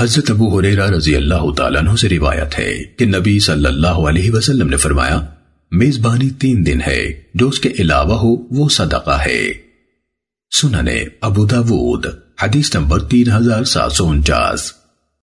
حضرت ابو حریرہ رضی اللہ تعالیٰ عنہ سے روایت ہے کہ نبی صلی اللہ علیہ وسلم نے فرمایا، میزبانی تین دن ہے، جو اس کے علاوہ ہو وہ صدقہ ہے۔ سننے ابو داود، حدیث نمبر تین ہزار سات سو انچاس۔